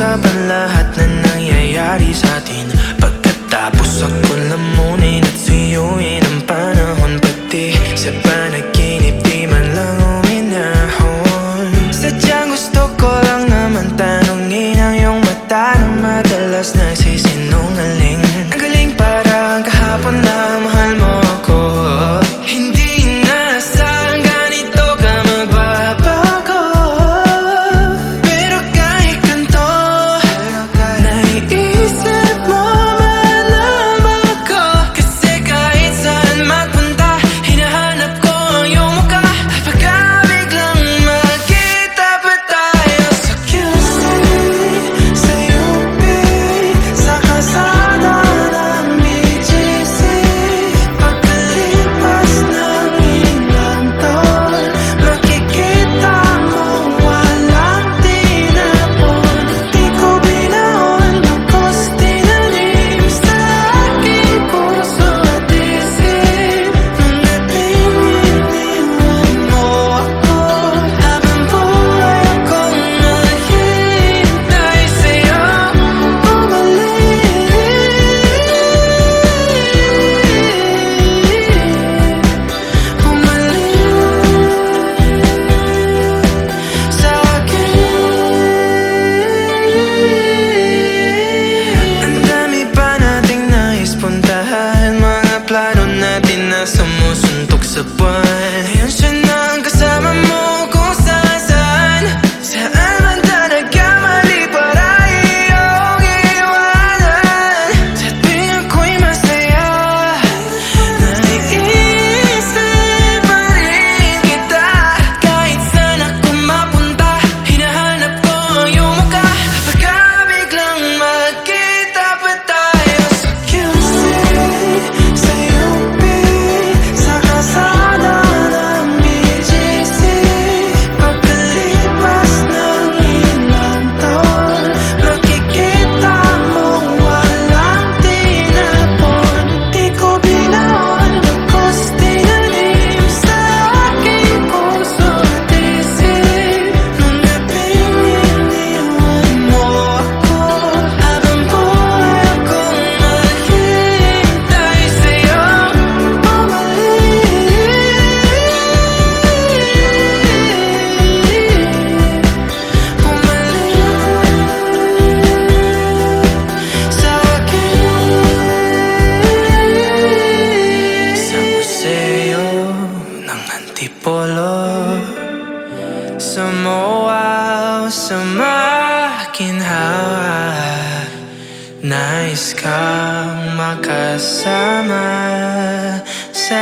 pag-usapan lahat na nangyayari sa atin. Pagkatapos ako lamang Antipolo Sa mawaw sa makinhawa Nais kang makasama sa